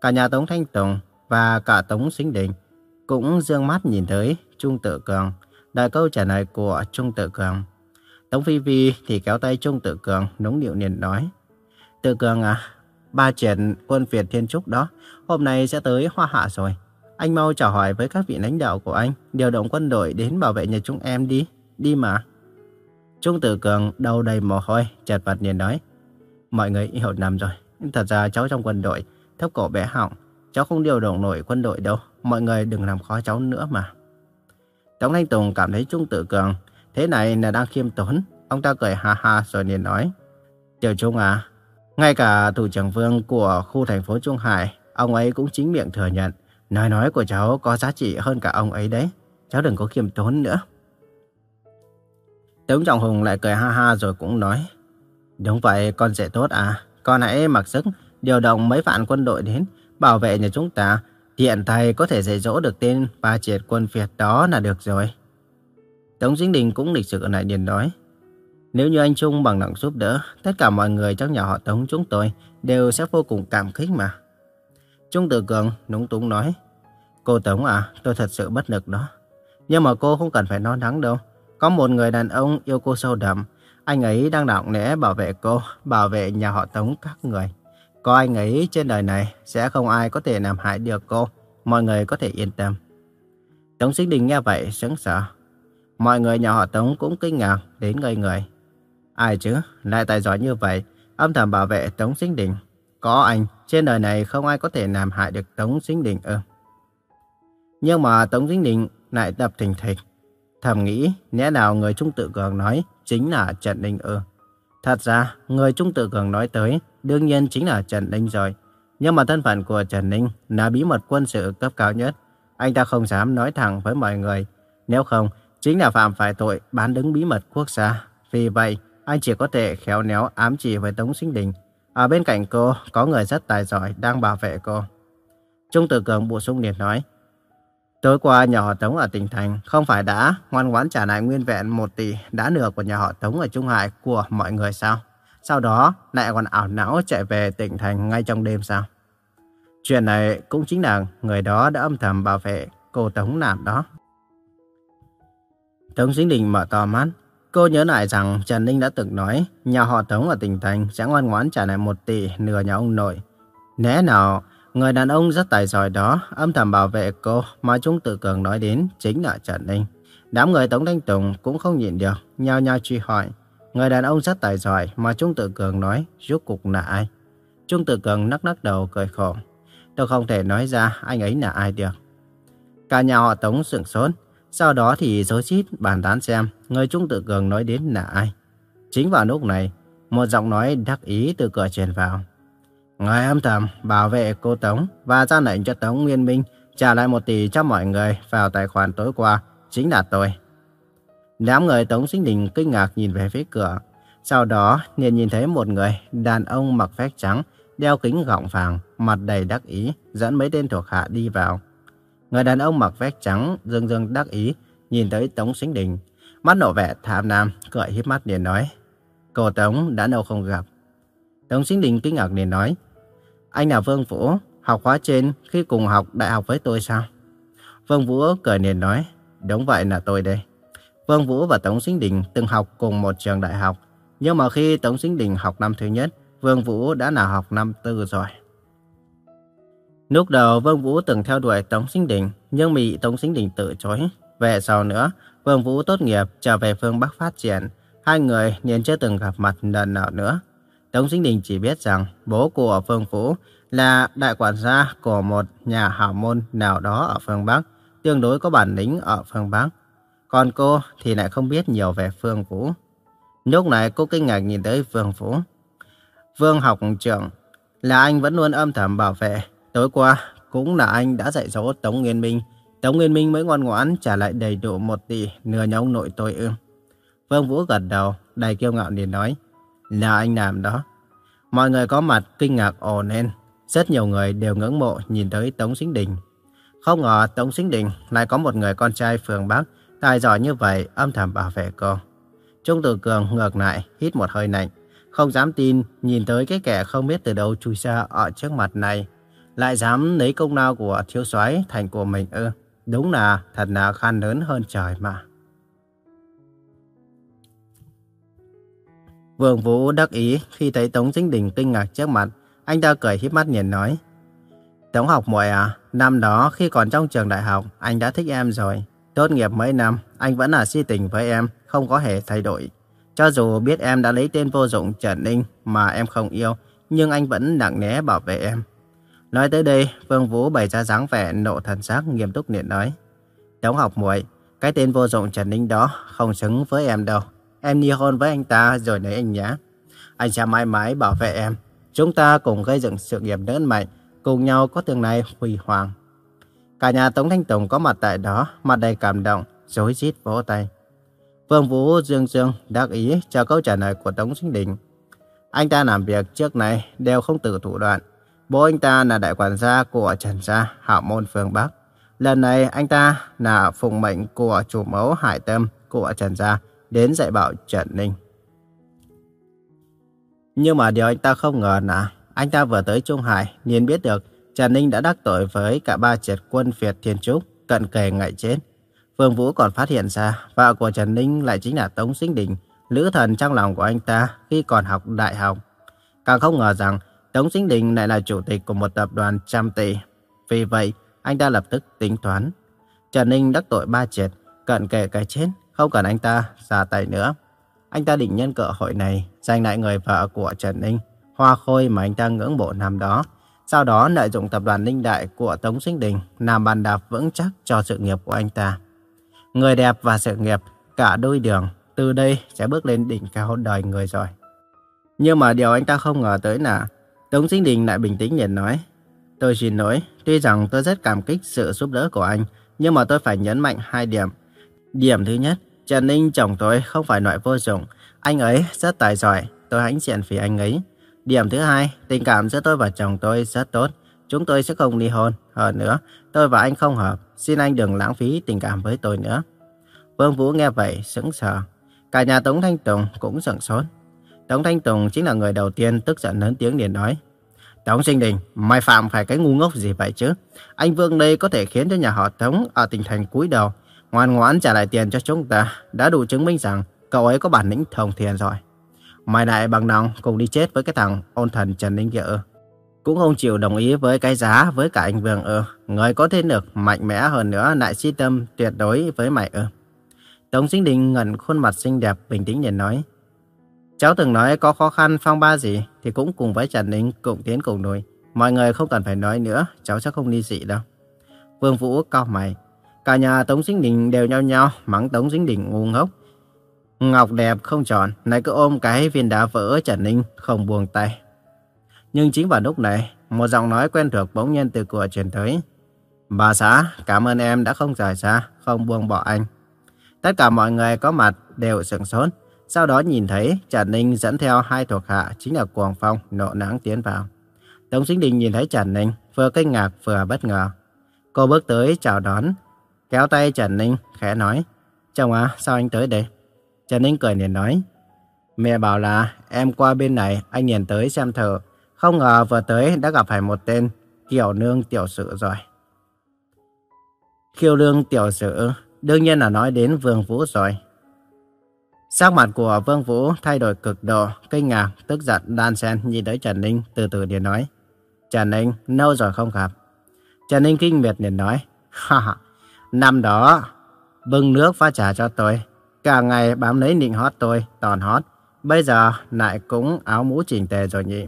Cả nhà Tống Thanh Tùng và cả Tống Sinh Đình cũng dương mắt nhìn tới Trung Tử Cường, đợi câu trả lời của Trung Tử Cường. Tống Phi Phi thì kéo tay Trung Tử Cường nũng điệu liền nói. Tử Cường à, ba triển quân Việt Thiên Trúc đó, hôm nay sẽ tới Hoa Hạ rồi. Anh mau chào hỏi với các vị lãnh đạo của anh, điều động quân đội đến bảo vệ nhà chúng em đi, đi mà. Trung Tử Cường đầu đầy mồ hôi, chật vật liền nói. Mọi người hiểu lầm rồi, thật ra cháu trong quân đội, thấp cổ bé họng, cháu không điều động nổi quân đội đâu, mọi người đừng làm khó cháu nữa mà. Tống Thanh Tùng cảm thấy Trung Tử Cường thế này là đang khiêm tốn, ông ta cười ha ha rồi liền nói. Tiểu Trung à, ngay cả thủ trưởng vương của khu thành phố Trung Hải, ông ấy cũng chính miệng thừa nhận, nói nói của cháu có giá trị hơn cả ông ấy đấy, cháu đừng có khiêm tốn nữa. Tống Trọng Hùng lại cười ha ha rồi cũng nói, đúng vậy con dễ tốt à, con hãy mặc sức điều động mấy vạn quân đội đến bảo vệ nhà chúng ta, hiện thầy có thể dạy dỗ được tên ba triệt quân Việt đó là được rồi. Tống Dính Đình cũng lịch sự lại điền nói. Nếu như anh Trung bằng lòng giúp đỡ, tất cả mọi người trong nhà họ Tống chúng tôi đều sẽ vô cùng cảm kích mà. Trung Tử Cường núng túng nói. Cô Tống à, tôi thật sự bất lực đó. Nhưng mà cô không cần phải lo lắng đâu. Có một người đàn ông yêu cô sâu đậm. Anh ấy đang đọng nẽ bảo vệ cô, bảo vệ nhà họ Tống các người. Có anh ấy trên đời này sẽ không ai có thể làm hại được cô. Mọi người có thể yên tâm. Tống Sinh Đình nghe vậy sững sờ. Mọi người nhà họ Tống cũng kinh ngạc đến ngây người. Ai chứ, lại tài giỏi như vậy, âm thầm bảo vệ Tống Sinh Đình. Có anh, trên đời này không ai có thể làm hại được Tống Dính Đình ư. Nhưng mà Tống Dính Đình lại đập thình thịch. Thầm nghĩ, lẽ nào người Trung Tự Cường nói chính là Trần Đình ư. Thật ra, người Trung Tự Cường nói tới đương nhiên chính là Trần Ninh rồi. Nhưng mà thân phận của Trần Ninh là bí mật quân sự cấp cao nhất. Anh ta không dám nói thẳng với mọi người. Nếu không, chính là phạm phải tội bán đứng bí mật quốc gia. Vì vậy, anh chỉ có thể khéo léo ám chỉ với Tống Sinh Đình. Ở bên cạnh cô, có người rất tài giỏi đang bảo vệ cô. Trung Tử Cường bổ sung liền nói. Tối qua nhà họ Tống ở tỉnh Thành không phải đã ngoan ngoãn trả lại nguyên vẹn 1 tỷ đã nửa của nhà họ Tống ở Trung Hải của mọi người sao? Sau đó lại còn ảo não chạy về tỉnh Thành ngay trong đêm sao? Chuyện này cũng chính là người đó đã âm thầm bảo vệ cô Tống làm đó. Tống Dính Đình mở to mắt. Cô nhớ lại rằng Trần Ninh đã từng nói nhà họ Tống ở tỉnh Thành sẽ ngoan ngoãn trả lại một tỷ nửa nhà ông nội. Lẽ nào người đàn ông rất tài giỏi đó âm thầm bảo vệ cô mà chúng Tự Cường nói đến chính là Trần Ninh. Đám người Tống Thanh Tùng cũng không nhịn được, nhao nhao truy hỏi. Người đàn ông rất tài giỏi mà Trung Tự Cường nói rốt cục là ai? Trung Tự Cường nắc nắc đầu cười khổ. Tôi không thể nói ra anh ấy là ai được. Cả nhà họ Tống sửng sốt. Sau đó thì dối chít bàn tán xem người Trung Tự Cường nói đến là ai. Chính vào lúc này, một giọng nói đắc ý từ cửa truyền vào. Người âm thầm bảo vệ cô Tống và ra lệnh cho Tống Nguyên Minh trả lại một tỷ cho mọi người vào tài khoản tối qua chính là tôi. Đám người Tống Sinh Đình kinh ngạc nhìn về phía cửa. Sau đó, liền nhìn thấy một người đàn ông mặc vest trắng, đeo kính gọng vàng, mặt đầy đắc ý, dẫn mấy tên thuộc hạ đi vào. Người đàn ông mặc vest trắng, dương dương đắc ý, nhìn tới Tống Sinh Đình. Mắt nổ vẻ tham nam, cười híp mắt liền nói. Cô Tống đã lâu không gặp. Tống Sinh Đình kinh ngạc liền nói. Anh là Vương Vũ, học khóa trên khi cùng học đại học với tôi sao? Vương Vũ cười liền nói. Đúng vậy là tôi đây. Vương Vũ và Tống Sinh Đình từng học cùng một trường đại học. Nhưng mà khi Tống Sinh Đình học năm thứ nhất, Vương Vũ đã là học năm tư rồi. Lúc đầu Vương Vũ từng theo đuổi Tống Sinh Đình, nhưng bị Tống Sinh Đình từ chối. Về sau nữa, Vương Vũ tốt nghiệp trở về phương Bắc phát triển. Hai người liền chưa từng gặp mặt lần nào nữa. Tống Sinh Đình chỉ biết rằng bố của Vương Vũ là đại quản gia của một nhà hảo môn nào đó ở phương Bắc, tương đối có bản lĩnh ở phương Bắc. Còn cô thì lại không biết nhiều về Phương Vũ. Lúc này cô kinh ngạc nhìn tới Phương Vũ. Vương học trưởng là anh vẫn luôn âm thầm bảo vệ. Tối qua cũng là anh đã dạy dỗ Tống Nguyên Minh. Tống Nguyên Minh mới ngoan ngoãn trả lại đầy đủ một tỷ nửa nhóm nội tôi ư. Vương Vũ gật đầu, đầy kiêu ngạo liền nói. Là anh làm đó. Mọi người có mặt kinh ngạc ồ lên. Rất nhiều người đều ngưỡng mộ nhìn tới Tống Sinh Đình. Không ngờ Tống Sinh Đình lại có một người con trai phường Bắc tài giỏi như vậy âm thầm bảo vệ cô. Trung Tử Cường ngược lại hít một hơi lạnh, không dám tin nhìn tới cái kẻ không biết từ đâu chui ra ở trước mặt này, lại dám lấy công lao của thiếu soái thành của mình ư? Đúng là thật là khan lớn hơn trời mà. Vương Vũ đắc ý khi thấy Tống Chính Đình kinh ngạc trước mặt, anh ta cười híp mắt nhìn nói: "Tống học muội à, năm đó khi còn trong trường đại học, anh đã thích em rồi." Tốt nghiệp mấy năm, anh vẫn là si tình với em, không có hề thay đổi. Cho dù biết em đã lấy tên vô dụng Trần Ninh mà em không yêu, nhưng anh vẫn nặng nề bảo vệ em. Nói tới đây, Vương Vũ bày ra dáng vẻ nộ thần sắc nghiêm túc liền nói. Tống học muội, cái tên vô dụng Trần Ninh đó không xứng với em đâu. Em ly hôn với anh ta rồi đấy anh nhé. Anh sẽ mãi mãi bảo vệ em. Chúng ta cùng gây dựng sự nghiệp lớn mạnh, cùng nhau có tương lai huy hoàng. Cả nhà Tống Thanh Tùng có mặt tại đó, mặt đầy cảm động, rối rít vỗ tay. Vương Vũ Dương Dương đắc ý cho câu trả lời của Tống Sinh Đình. Anh ta làm việc trước này đều không từ thủ đoạn. Bố anh ta là đại quản gia của Trần Gia, Hạo Môn phương Bắc. Lần này anh ta là phụng mệnh của chủ mẫu Hải Tâm của Trần Gia đến dạy bảo Trần Ninh. Nhưng mà điều anh ta không ngờ là anh ta vừa tới Trung Hải liền biết được Trần Ninh đã đắc tội với cả ba triệt quân Việt Thiên Trúc, cận kề ngày chết. Phương Vũ còn phát hiện ra vợ của Trần Ninh lại chính là Tống Sinh Đình, lữ thần trong lòng của anh ta khi còn học đại học. Càng không ngờ rằng Tống Sinh Đình lại là chủ tịch của một tập đoàn trăm tỷ. Vì vậy, anh ta lập tức tính toán. Trần Ninh đắc tội ba triệt, cận kề cái chết, không cần anh ta ra tay nữa. Anh ta định nhân cơ hội này giành lại người vợ của Trần Ninh, hoa khôi mà anh ta ngưỡng mộ năm đó sau đó lợi dụng tập đoàn Ninh Đại của Tống Sinh Đình làm bàn đạp vững chắc cho sự nghiệp của anh ta. Người đẹp và sự nghiệp, cả đôi đường, từ đây sẽ bước lên đỉnh cao đời người rồi. Nhưng mà điều anh ta không ngờ tới là Tống Sinh Đình lại bình tĩnh nhìn nói Tôi xin lỗi, tuy rằng tôi rất cảm kích sự giúp đỡ của anh, nhưng mà tôi phải nhấn mạnh hai điểm. Điểm thứ nhất, Trần Ninh chồng tôi không phải loại vô dụng, anh ấy rất tài giỏi, tôi hãnh diện vì anh ấy. Điểm thứ hai, tình cảm giữa tôi và chồng tôi rất tốt. Chúng tôi sẽ không ly hôn. Hơn nữa, tôi và anh không hợp. Xin anh đừng lãng phí tình cảm với tôi nữa. Vương Vũ nghe vậy, sững sờ. Cả nhà Tống Thanh Tùng cũng sững sốt. Tống Thanh Tùng chính là người đầu tiên tức giận lớn tiếng liền nói. Tống Sinh Đình, mày phạm phải cái ngu ngốc gì vậy chứ? Anh Vương đây có thể khiến cho nhà họ Tống ở tỉnh thành cúi đầu, ngoan ngoãn trả lại tiền cho chúng ta, đã đủ chứng minh rằng cậu ấy có bản lĩnh thông thiên rồi. Mày lại bằng lòng cùng đi chết với cái thằng ôn thần Trần Ninh kia ư? Cũng không chịu đồng ý với cái giá với cả anh Vương ư? Người có thế lực mạnh mẽ hơn nữa lại si tâm tuyệt đối với mày ư? Tống Sinh Đình ngẩn khuôn mặt xinh đẹp bình tĩnh để nói. Cháu từng nói có khó khăn phong ba gì thì cũng cùng với Trần Ninh cùng tiến cùng đuổi. Mọi người không cần phải nói nữa, cháu sẽ không đi dị đâu. Vương Vũ cao mày. Cả nhà Tống Dính Đình đều nhau nhau mắng Tống Dính Đình ngu ngốc. Ngọc đẹp không tròn, này cứ ôm cái viên đá vỡ Trần Ninh không buông tay. Nhưng chính vào lúc này, một giọng nói quen thuộc bỗng nhiên từ cửa truyền tới. Bà xã, cảm ơn em đã không rời xa, không buông bỏ anh. Tất cả mọi người có mặt đều sửng sốt. Sau đó nhìn thấy Trần Ninh dẫn theo hai thuộc hạ chính là Cuồng Phong, nộ nắng tiến vào. Tống Sinh Đình nhìn thấy Trần Ninh vừa kinh ngạc vừa bất ngờ. Cô bước tới chào đón, kéo tay Trần Ninh khẽ nói. Chồng à, sao anh tới đây? Trần Ninh cười liền nói. Mẹ bảo là em qua bên này anh liền tới xem thử. Không ngờ vừa tới đã gặp phải một tên Kiều Nương Tiểu Sự rồi. Kiều Nương Tiểu Sự đương nhiên là nói đến Vương Vũ rồi. Sắc mặt của Vương Vũ thay đổi cực độ, kinh ngạc, tức giận, đan xen nhìn tới Trần Ninh từ từ liền nói. Trần Ninh, lâu rồi không gặp. Trần Ninh kinh miệt liền nói. Ha ha, năm đó, bưng nước pha trà cho tôi. Cả ngày bám lấy nịnh hót tôi, toàn hót. Bây giờ lại cũng áo mũ chỉnh tề rồi nhỉ.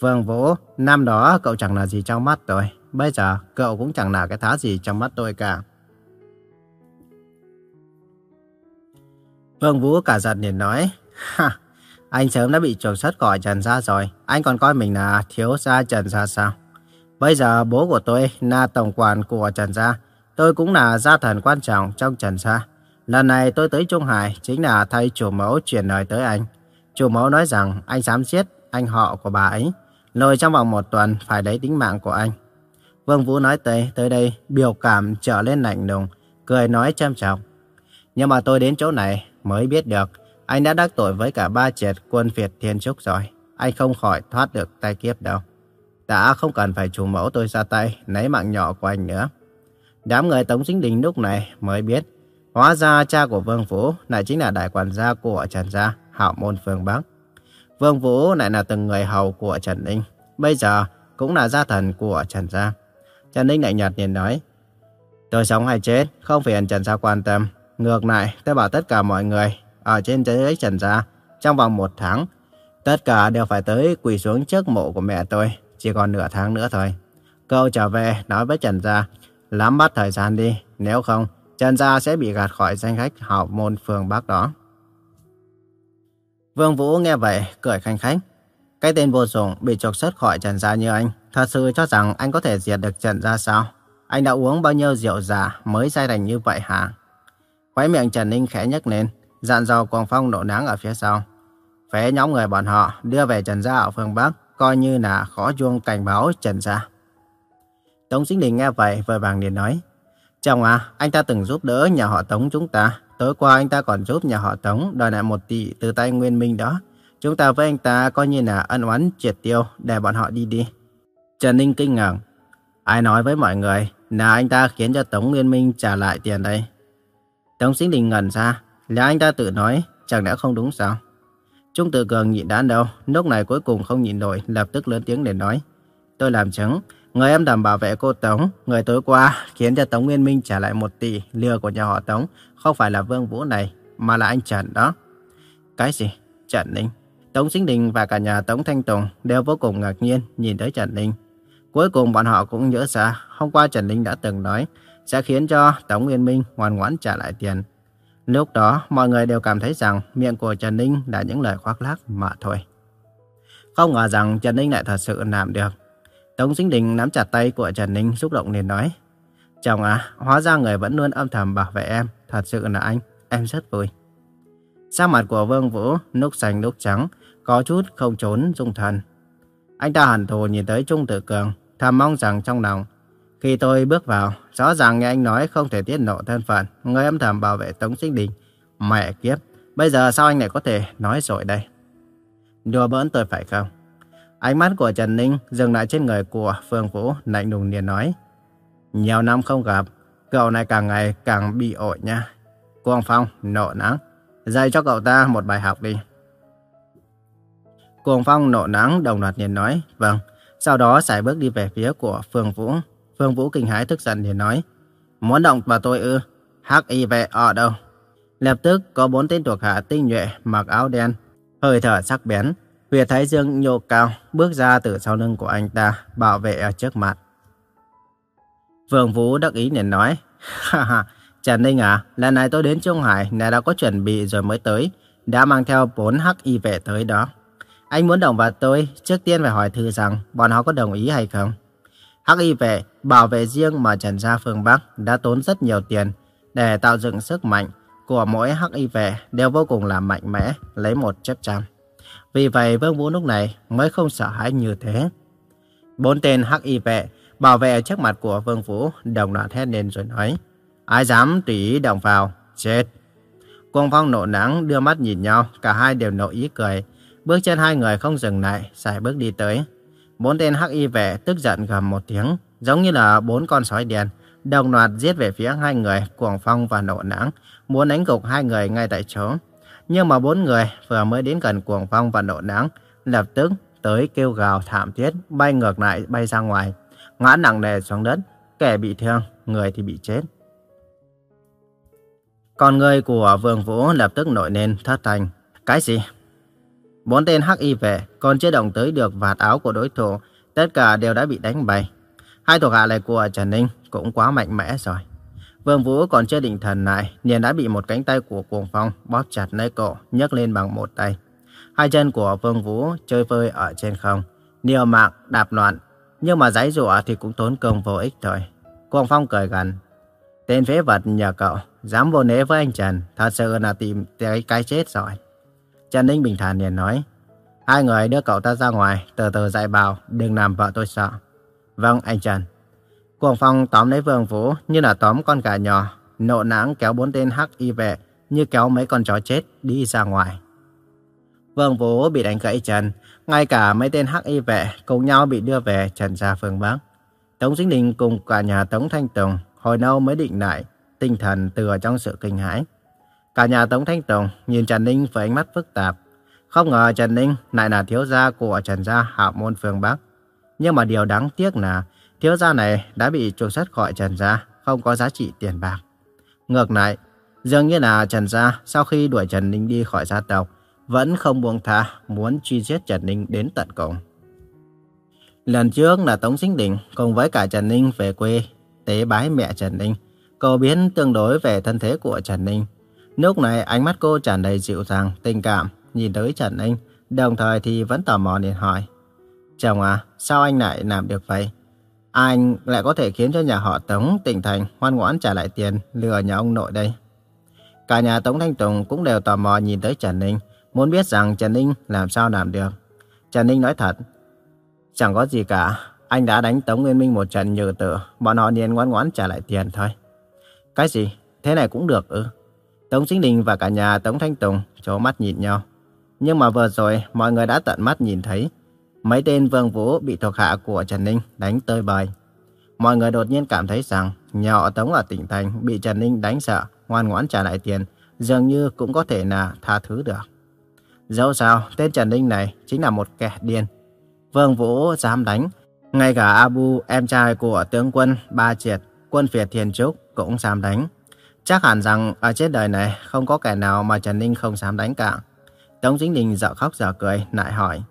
Vương Vũ, năm đó cậu chẳng là gì trong mắt tôi. Bây giờ cậu cũng chẳng là cái thá gì trong mắt tôi cả. Vương Vũ cả giận liền nói, ha, anh sớm đã bị trục xuất khỏi Trần Gia rồi, anh còn coi mình là thiếu gia Trần Gia sao? Bây giờ bố của tôi là tổng quản của Trần Gia, tôi cũng là gia thần quan trọng trong Trần Gia. Lần này tôi tới Trung Hải chính là thay chủ mẫu truyền lời tới anh. Chủ mẫu nói rằng anh dám giết anh họ của bà ấy, rồi trong vòng một tuần phải lấy tính mạng của anh. Vương Vũ nói tới, tới đây biểu cảm trở lên lạnh lùng, cười nói chăm trọng. Nhưng mà tôi đến chỗ này mới biết được anh đã đắc tội với cả ba triệt quân Việt Thiên Trúc rồi. Anh không khỏi thoát được tay kiếp đâu. Đã không cần phải chủ mẫu tôi ra tay lấy mạng nhỏ của anh nữa. Đám người Tống Chính Đình lúc này mới biết hóa ra cha của Vương Vũ lại chính là đại quản gia của Trần Gia, Hạo Môn Phương Bắc. Vương Vũ lại là từng người hầu của Trần Ninh, bây giờ cũng là gia thần của Trần Gia. Trần Ninh lại nhạt nhìn nói, tôi sống hay chết, không phiền Trần Gia quan tâm, Ngược lại, tôi bảo tất cả mọi người ở trên dưới trần gia trong vòng một tháng, tất cả đều phải tới quỳ xuống trước mộ của mẹ tôi, chỉ còn nửa tháng nữa thôi. Cậu trở về nói với Trần Gia, lắm bắt thời gian đi, nếu không, Trần Gia sẽ bị gạt khỏi danh khách học môn phường Bắc đó. Vương Vũ nghe vậy, cười khanh khách. Cái tên vô dụng bị trục xuất khỏi Trần Gia như anh, thật sự cho rằng anh có thể diệt được Trần Gia sao? Anh đã uống bao nhiêu rượu giả mới sai thành như vậy hả? Khóe miệng Trần Ninh khẽ nhếch lên, dặn dò Quang Phong nổ nắng ở phía sau. Phế nhóm người bọn họ đưa về Trần Gia ở phương Bắc, coi như là khó chuông cảnh báo Trần Gia. Tống Sinh Đình nghe vậy vội vàng liền nói. Chồng à, anh ta từng giúp đỡ nhà họ Tống chúng ta. Tối qua anh ta còn giúp nhà họ Tống đòi lại một tỷ từ tay Nguyên Minh đó. Chúng ta với anh ta coi như là ân oán triệt tiêu để bọn họ đi đi. Trần Ninh kinh ngạc. Ai nói với mọi người là anh ta khiến cho Tống Nguyên Minh trả lại tiền đây? Tống Sinh Đình ngẩn ra, là anh ta tự nói, chẳng lẽ không đúng sao? Trung Tự Cường nhịn đã đâu, lúc này cuối cùng không nhịn nổi, lập tức lớn tiếng để nói. Tôi làm chứng, người em đảm bảo vệ cô Tống, người tối qua khiến cho Tống Nguyên Minh trả lại một tỷ lừa của nhà họ Tống, không phải là Vương Vũ này, mà là anh Trần đó. Cái gì? Trần Ninh? Tống Sinh Đình và cả nhà Tống Thanh Tùng đều vô cùng ngạc nhiên nhìn tới Trần Ninh. Cuối cùng bọn họ cũng nhớ ra, hôm qua Trần Ninh đã từng nói, sẽ khiến cho Tống Nguyên Minh ngoan ngoãn trả lại tiền. Lúc đó, mọi người đều cảm thấy rằng miệng của Trần Ninh là những lời khoác lác mà thôi. Không ngờ rằng Trần Ninh lại thật sự làm được. Tống Sinh Đình nắm chặt tay của Trần Ninh xúc động liền nói. Chồng à, hóa ra người vẫn luôn âm thầm bảo vệ em. Thật sự là anh, em rất vui. Sắc mặt của Vương Vũ lúc xanh lúc trắng, có chút không trốn dung thần. Anh ta hẳn thù nhìn tới Trung Tử Cường, thầm mong rằng trong lòng khi tôi bước vào, rõ ràng nghe anh nói không thể tiết lộ thân phận, người âm thầm bảo vệ Tống Sinh Đình. Mẹ kiếp, bây giờ sao anh lại có thể nói rồi đây? Đùa bỡn tôi phải không? Ánh mắt của Trần Ninh dừng lại trên người của Phương Vũ, lạnh lùng liền nói. Nhiều năm không gặp, cậu này càng ngày càng bị ổi nha. Quang Phong, nộ nắng, dạy cho cậu ta một bài học đi. Cuồng Phong nộ nắng đồng loạt liền nói, vâng. Sau đó xài bước đi về phía của Phương Vũ. Phương Vũ kinh hãi tức giận để nói, muốn động vào tôi ư, hắc y vệ ở đâu? Lập tức có bốn tên thuộc hạ tinh nhuệ mặc áo đen, hơi thở sắc bén, huyệt thái dương nhô cao, bước ra từ sau lưng của anh ta, bảo vệ ở trước mặt. Phương Vũ đắc ý liền nói, ha ha, Trần Ninh à, lần này tôi đến Trung Hải, này đã có chuẩn bị rồi mới tới, đã mang theo bốn hắc y vệ tới đó. Anh muốn động vào tôi, trước tiên phải hỏi thư rằng bọn họ có đồng ý hay không. Hắc y vệ, bảo vệ riêng mà Trần Gia phương Bắc đã tốn rất nhiều tiền để tạo dựng sức mạnh của mỗi hắc y vệ đều vô cùng là mạnh mẽ, lấy một chấp trăm. Vì vậy Vương Vũ lúc này mới không sợ hãi như thế. Bốn tên hắc y vệ bảo vệ trước mặt của Vương Vũ đồng loạt hét lên rồi nói Ai dám tùy ý động vào, chết. Cuồng phong nộ nắng đưa mắt nhìn nhau, cả hai đều nộ ý cười. Bước chân hai người không dừng lại, xài bước đi tới. Bốn tên hắc y vệ tức giận gầm một tiếng, giống như là bốn con sói đen, đồng loạt giết về phía hai người, cuồng phong và nộ nắng, muốn đánh gục hai người ngay tại chỗ. Nhưng mà bốn người vừa mới đến gần cuồng phong và nộ nắng, lập tức tới kêu gào thảm thiết, bay ngược lại bay ra ngoài, ngã nặng nề xuống đất, kẻ bị thương, người thì bị chết. Còn người của Vương Vũ lập tức nổi lên thất thành. Cái gì? Bốn tên hắc y vệ còn chưa động tới được vạt áo của đối thủ, tất cả đều đã bị đánh bay. Hai thuộc hạ này của Trần Ninh cũng quá mạnh mẽ rồi. Vương Vũ còn chưa định thần lại, liền đã bị một cánh tay của Cuồng Phong bóp chặt lấy cổ, nhấc lên bằng một tay. Hai chân của Vương Vũ chơi vơi ở trên không, liều mạng đạp loạn, nhưng mà giãy giụa thì cũng tốn công vô ích thôi. Cuồng Phong cười gần, tên phế vật nhà cậu dám vô nế với anh Trần, thật sự là tìm cái cái chết rồi. Trần Ninh bình thản liền nói, hai người đưa cậu ta ra ngoài, từ từ dạy bảo, đừng làm vợ tôi sợ. Vâng, anh Trần. Cuồng Phong tóm lấy Vương Vũ như là tóm con gà nhỏ, nộ nãng kéo bốn tên hắc y vệ như kéo mấy con chó chết đi ra ngoài. Vương Vũ bị đánh gãy chân, ngay cả mấy tên hắc y vệ cùng nhau bị đưa về Trần Gia Phương Bắc. Tống Dính Đình cùng cả nhà Tống Thanh Tùng hồi lâu mới định lại, tinh thần từ ở trong sự kinh hãi. Cả nhà Tống Thanh Tùng nhìn Trần Ninh với ánh mắt phức tạp. Không ngờ Trần Ninh lại là thiếu gia của Trần Gia Hạ Môn Phương Bắc. Nhưng mà điều đáng tiếc là thiếu gia này đã bị trục xuất khỏi Trần Gia, không có giá trị tiền bạc. Ngược lại, dường như là Trần Gia sau khi đuổi Trần Ninh đi khỏi gia tộc, vẫn không buông tha muốn truy giết Trần Ninh đến tận cùng. Lần trước là Tống Sinh Đình cùng với cả Trần Ninh về quê tế bái mẹ Trần Ninh. cầu biến tương đối về thân thế của Trần Ninh. Lúc này ánh mắt cô tràn đầy dịu dàng, tình cảm, nhìn tới Trần Ninh, đồng thời thì vẫn tò mò liền hỏi. Chồng à, sao anh lại làm được vậy? Anh lại có thể khiến cho nhà họ Tống tỉnh thành ngoan ngoãn trả lại tiền lừa nhà ông nội đây. Cả nhà Tống Thanh Tùng cũng đều tò mò nhìn tới Trần Ninh, muốn biết rằng Trần Ninh làm sao làm được. Trần Ninh nói thật, chẳng có gì cả, anh đã đánh Tống Nguyên Minh một trận nhừ tử, bọn họ liền ngoan ngoãn trả lại tiền thôi. Cái gì? Thế này cũng được ư? Tống Chính Đình và cả nhà Tống Thanh Tùng chố mắt nhìn nhau. Nhưng mà vừa rồi mọi người đã tận mắt nhìn thấy mấy tên vương vũ bị thuộc hạ của Trần Ninh đánh tơi bời. Mọi người đột nhiên cảm thấy rằng nhà họ Tống ở tỉnh thành bị Trần Ninh đánh sợ, ngoan ngoãn trả lại tiền, dường như cũng có thể là tha thứ được. Dẫu sao, tên Trần Ninh này chính là một kẻ điên. Vương Vũ dám đánh, ngay cả Abu, em trai của tướng quân Ba Triệt, quân Việt Thiền Trúc cũng dám đánh. Chắc hẳn rằng ở trên đời này không có kẻ nào mà Trần Ninh không dám đánh cả. Tống Chính Đình dở khóc dở cười, lại hỏi.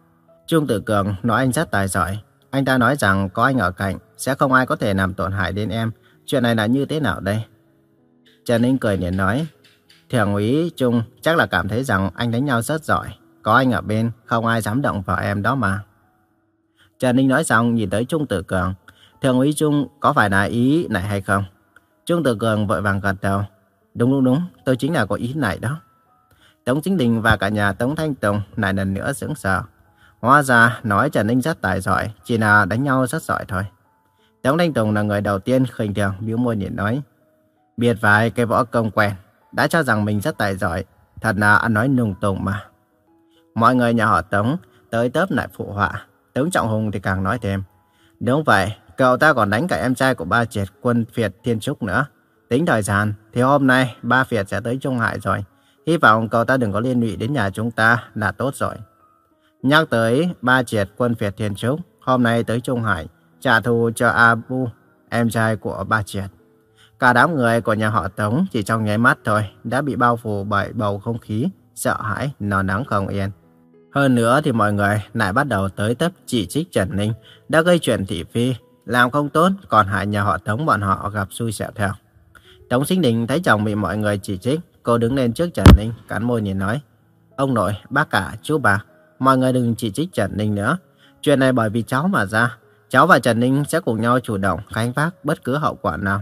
Trung Tử Cường nói anh rất tài giỏi. Anh ta nói rằng có anh ở cạnh, sẽ không ai có thể làm tổn hại đến em. Chuyện này là như thế nào đây? Trần Ninh cười liền nói. Thượng úy Trung chắc là cảm thấy rằng anh đánh nhau rất giỏi. Có anh ở bên, không ai dám động vào em đó mà. Trần Ninh nói xong nhìn tới Trung Tử Cường. Thượng úy Trung có phải là ý này hay không? Trương Tử Cường vội vàng gật đầu. Đúng đúng đúng, tôi chính là có ý này đó. Tống Chính Đình và cả nhà Tống Thanh Tùng lại lần nữa sững sờ. Hóa ra nói Trần Ninh rất tài giỏi, chỉ là đánh nhau rất giỏi thôi. Tống Thanh Tùng là người đầu tiên khinh thường bĩu môi nhìn nói. Biệt vài cái võ công quen, đã cho rằng mình rất tài giỏi, thật là ăn nói nùng tùng mà. Mọi người nhà họ Tống tới tớp lại phụ họa. Tống Trọng Hùng thì càng nói thêm. Đúng vậy, cậu ta còn đánh cả em trai của ba triệt quân Việt Thiên Trúc nữa. Tính thời gian thì hôm nay ba Việt sẽ tới Trung Hải rồi. Hy vọng cậu ta đừng có liên lụy đến nhà chúng ta là tốt rồi. Nhắc tới ba triệt quân Việt Thiên Trúc, hôm nay tới Trung Hải, trả thù cho Abu, em trai của ba triệt. Cả đám người của nhà họ Tống chỉ trong nháy mắt thôi đã bị bao phủ bởi bầu không khí, sợ hãi, nò nắng không yên. Hơn nữa thì mọi người lại bắt đầu tới tấp chỉ trích Trần Ninh đã gây chuyện thị phi, làm không tốt còn hại nhà họ Tống bọn họ gặp xui xẻo theo. Tống Sinh Đình thấy chồng bị mọi người chỉ trích, cô đứng lên trước Trần Ninh, cắn môi nhìn nói. Ông nội, bác cả, chú bà, mọi người đừng chỉ trích Trần Ninh nữa. Chuyện này bởi vì cháu mà ra, cháu và Trần Ninh sẽ cùng nhau chủ động gánh vác bất cứ hậu quả nào.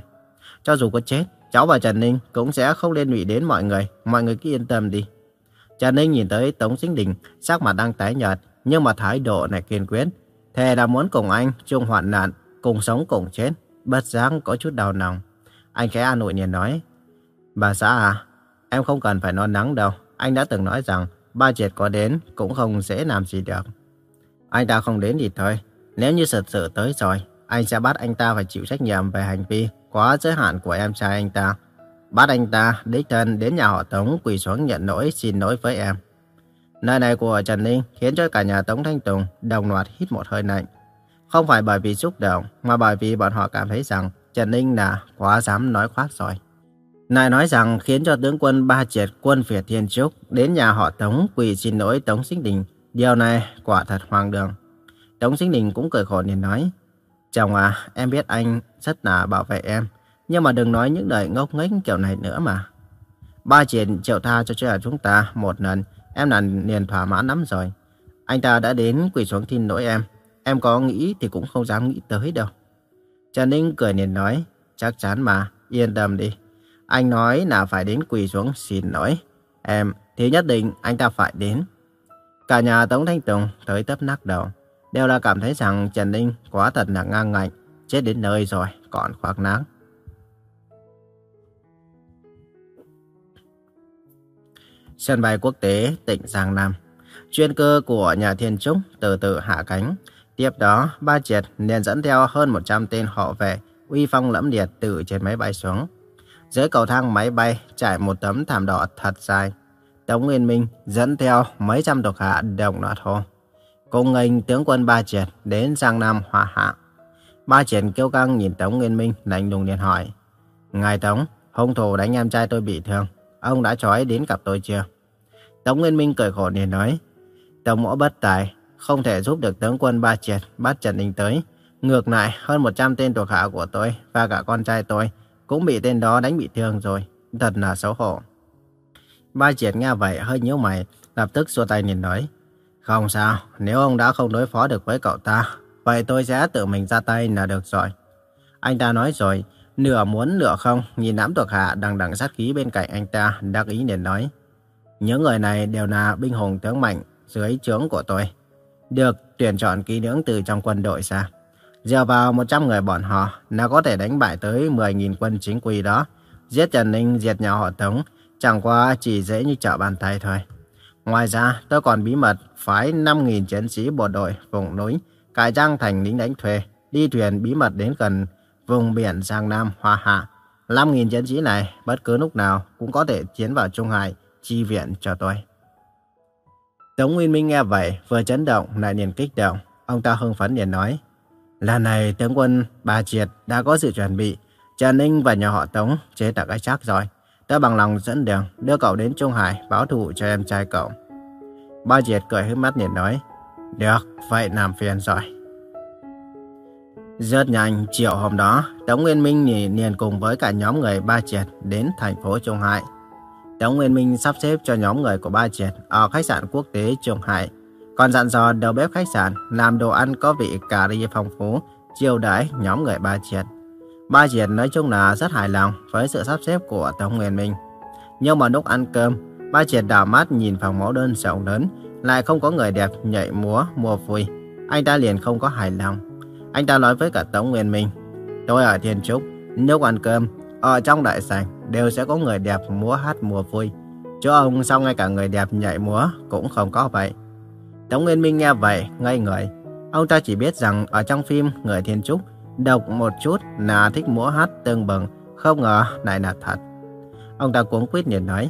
Cho dù có chết, cháu và Trần Ninh cũng sẽ không liên lụy đến mọi người, mọi người cứ yên tâm đi. Trần Ninh nhìn tới Tống Sinh Đình, sắc mặt đang tái nhợt, nhưng mà thái độ này kiên quyết. Thề là muốn cùng anh chung hoạn nạn, cùng sống cùng chết, bất giác có chút đau lòng. Anh khẽ an ủi nhìn nói, Bà xã à, em không cần phải lo nắng đâu. Anh đã từng nói rằng ba triệt có đến cũng không dễ làm gì được. Anh ta không đến thì thôi. Nếu như thật sự tới rồi, anh sẽ bắt anh ta phải chịu trách nhiệm về hành vi quá giới hạn của em trai anh ta. Bắt anh ta đích thân đến nhà họ Tống quỳ xuống nhận lỗi xin lỗi với em. Nơi này của Trần Ninh khiến cho cả nhà Tống Thanh Tùng đồng loạt hít một hơi lạnh. Không phải bởi vì xúc động, mà bởi vì bọn họ cảm thấy rằng Trần Ninh là quá dám nói khoác rồi. Này nói rằng khiến cho tướng quân Ba Triệt quân Việt Thiên Trúc đến nhà họ Tống quỳ xin lỗi Tống Sinh Đình. Điều này quả thật hoang đường. Tống Sinh Đình cũng cười khổ nên nói. Chồng à, em biết anh rất là bảo vệ em. Nhưng mà đừng nói những lời ngốc nghếch kiểu này nữa mà. Ba Triệt chịu tha cho cha chúng ta một lần. Em là liền thỏa mãn lắm rồi. Anh ta đã đến quỳ xuống xin lỗi em. Em có nghĩ thì cũng không dám nghĩ tới đâu. Trần Ninh cười liền nói. Chắc chắn mà, yên tâm đi. Anh nói là phải đến quỳ xuống xin lỗi. Em thì nhất định anh ta phải đến. Cả nhà Tống Thanh Tùng tới tấp nắc đầu. Đều là cảm thấy rằng Trần Ninh quá thật là ngang ngạnh. Chết đến nơi rồi, còn khoác nắng. Sân bay quốc tế tỉnh Giang Nam. Chuyên cơ của nhà Thiên Trúc từ từ hạ cánh. Tiếp đó, Ba Triệt liền dẫn theo hơn 100 tên họ vệ uy phong lẫm liệt từ trên máy bay xuống. Dưới cầu thang máy bay trải một tấm thảm đỏ thật dài. Tống Nguyên Minh dẫn theo mấy trăm thuộc hạ đồng loạt hô. Cùng nghênh tướng quân Ba Triệt đến Giang Nam hòa hạ. Ba Triệt kêu căng nhìn Tống Nguyên Minh lạnh lùng liền hỏi. Ngài Tống, hung thủ đánh em trai tôi bị thương. Ông đã trói đến gặp tôi chưa? Tống Nguyên Minh cười khổ liền nói. Tống mỗ bất tài, không thể giúp được tướng quân Ba Triệt bắt Trần Đình tới. Ngược lại, hơn 100 tên thuộc hạ của tôi và cả con trai tôi cũng bị tên đó đánh bị thương rồi. Thật là xấu hổ. Ba Triệt nghe vậy hơi nhíu mày, lập tức xua tay nhìn nói. Không sao, nếu ông đã không đối phó được với cậu ta, vậy tôi sẽ tự mình ra tay là được rồi. Anh ta nói rồi, nửa muốn nửa không, nhìn đám thuộc hạ đằng đằng sát khí bên cạnh anh ta, đắc ý liền nói. Những người này đều là binh hùng tướng mạnh dưới trướng của tôi. Được tuyển chọn kỹ lưỡng từ trong quân đội ra. Dựa vào 100 người bọn họ nó có thể đánh bại tới 10.000 quân chính quy đó. Giết Trần Ninh, diệt nhà họ Tống, chẳng qua chỉ dễ như trở bàn tay thôi. Ngoài ra, tôi còn bí mật phái 5.000 chiến sĩ bộ đội vùng núi, cải trang thành lính đánh thuê, đi thuyền bí mật đến gần vùng biển Giang Nam, Hoa Hạ. 5.000 chiến sĩ này bất cứ lúc nào cũng có thể tiến vào Trung Hải, chi viện cho tôi. Tống Nguyên Minh nghe vậy, vừa chấn động lại liền kích động. Ông ta hưng phấn liền nói, Lần này tướng quân Bà Triệt đã có sự chuẩn bị. Trần Ninh và nhà họ Tống chế tạo cái chắc rồi. Ta bằng lòng dẫn đường đưa cậu đến Trung Hải báo thù cho em trai cậu. Ba Triệt cười hít mắt liền nói. Được, vậy làm phiền rồi. Rất nhanh, chiều hôm đó, Tống Nguyên Minh liền cùng với cả nhóm người Ba Triệt đến thành phố Trung Hải. Tống Nguyên Minh sắp xếp cho nhóm người của Ba Triệt ở khách sạn quốc tế Trường Hải còn dặn dò đầu bếp khách sạn làm đồ ăn có vị cà ri phong phú, chiêu đãi nhóm người Ba Triệt. Ba Triệt nói chung là rất hài lòng với sự sắp xếp của Tống Nguyên Minh. Nhưng mà lúc ăn cơm, Ba Triệt đảo mắt nhìn phòng mẫu đơn rộng lớn, lại không có người đẹp nhảy múa mua vui. Anh ta liền không có hài lòng. Anh ta nói với cả Tống Nguyên Minh, tôi ở Thiên Trúc, lúc ăn cơm, ở trong đại sảnh đều sẽ có người đẹp múa hát mùa vui. Chỗ ông sao ngay cả người đẹp nhảy múa cũng không có vậy. Tống Nguyên Minh nghe vậy, ngây người. Ông ta chỉ biết rằng ở trong phim Người Thiên Trúc, độc một chút là thích múa hát tương bừng, không ngờ lại là thật. Ông ta cuống quýt liền nói,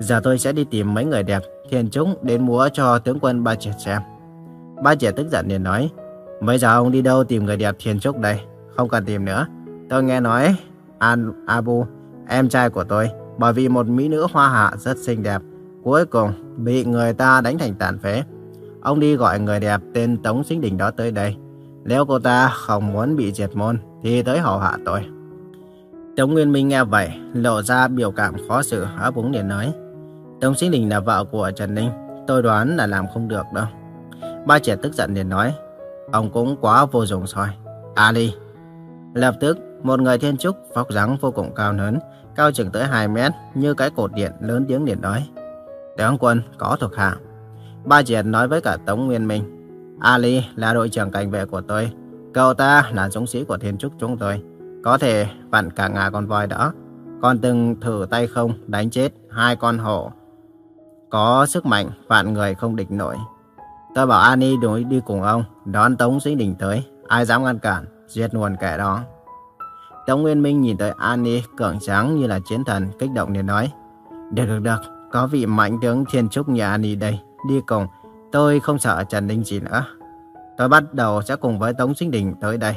giờ tôi sẽ đi tìm mấy người đẹp Thiên Trúc đến múa cho tướng quân Ba Triệt xem. Ba Triệt tức giận liền nói, bây giờ ông đi đâu tìm người đẹp Thiên Trúc đây? Không cần tìm nữa. Tôi nghe nói An Abu, em trai của tôi, bởi vì một mỹ nữ hoa hạ rất xinh đẹp, cuối cùng bị người ta đánh thành tàn phế. Ông đi gọi người đẹp tên Tống Sinh Đình đó tới đây. Nếu cô ta không muốn bị diệt môn, thì tới hầu hạ tôi. Tống Nguyên Minh nghe vậy, lộ ra biểu cảm khó xử, ấp úng để nói. Tống Sinh Đình là vợ của Trần Ninh, tôi đoán là làm không được đâu. Ba trẻ tức giận liền nói, ông cũng quá vô dụng rồi. Ali. Lập tức, một người thiên trúc vóc dáng vô cùng cao lớn, cao chừng tới 2 mét, như cái cột điện lớn tiếng liền nói. Tướng quân có thuộc hạ. Ba Triệt nói với cả Tống Nguyên Minh. Ali là đội trưởng cảnh vệ của tôi. Cậu ta là dũng sĩ của thiên trúc chúng tôi. Có thể vặn cả ngà con voi đó. Còn từng thử tay không đánh chết hai con hổ. Có sức mạnh vạn người không địch nổi. Tôi bảo Ani đuổi đi cùng ông, đón Tống Sĩ Đình tới. Ai dám ngăn cản, giết luôn kẻ đó. Tống Nguyên Minh nhìn tới Ani cường tráng như là chiến thần, kích động để nói. Được được được, có vị mạnh tướng thiên trúc nhà Ani đây, đi cùng. Tôi không sợ Trần Ninh gì nữa. Tôi bắt đầu sẽ cùng với Tống Sinh Đình tới đây.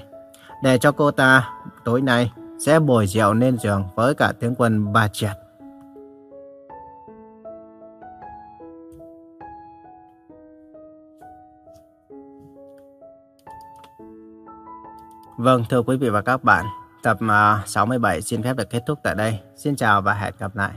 Để cho cô ta tối nay sẽ bồi rượu lên giường với cả tướng quân Ba Triệt. Vâng, thưa quý vị và các bạn, tập ờ, 67 xin phép được kết thúc tại đây. Xin chào và hẹn gặp lại.